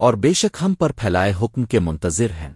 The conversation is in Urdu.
اور بے شک ہم پر پھیلائے حکم کے منتظر ہیں۔